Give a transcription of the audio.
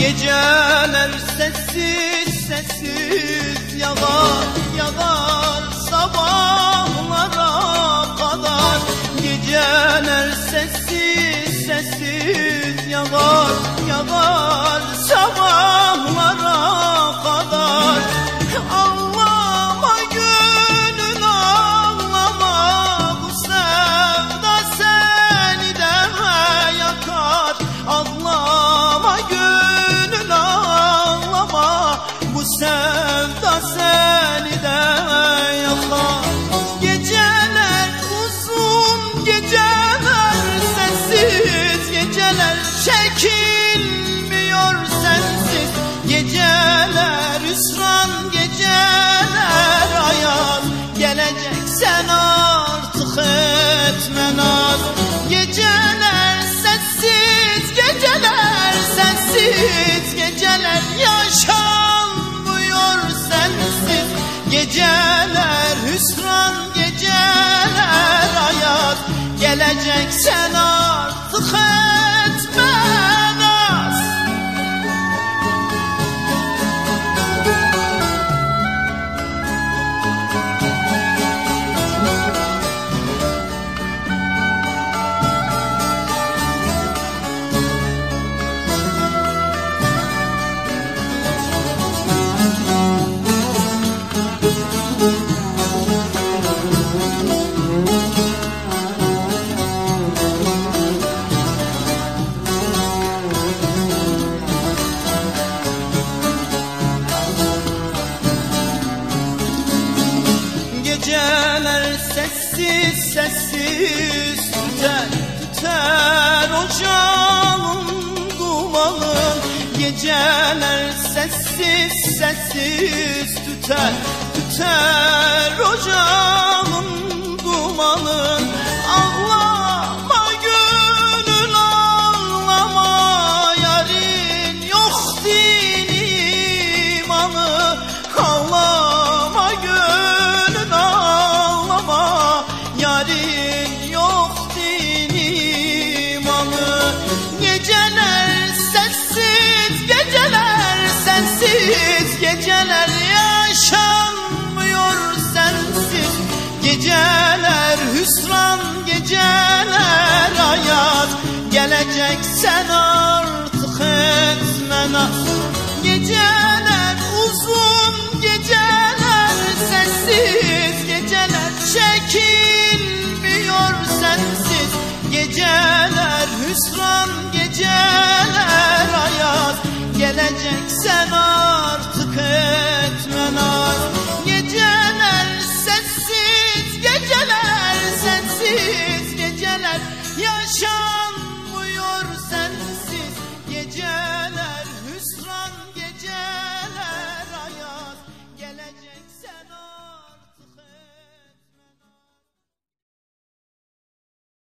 Geceler sessiz sessiz yağar hüsran geceler ayaz Gelecek sen artık etme naz. Geceler sessiz geceler sensiz. Geceler yaşanmıyor sensiz. Geceler hüsran geceler ayaz Gelecek sen artık etme sessiz sessiz tüter tüter ocağın dumanı. Geceler sessiz sessiz tüter tüter ocağın dumanı Geceler hüsran geceler ayaz Gelecek sen artık etme Geceler uzun geceler sessiz Geceler çekilmiyor sensiz. Geceler hüsran cennet yaşa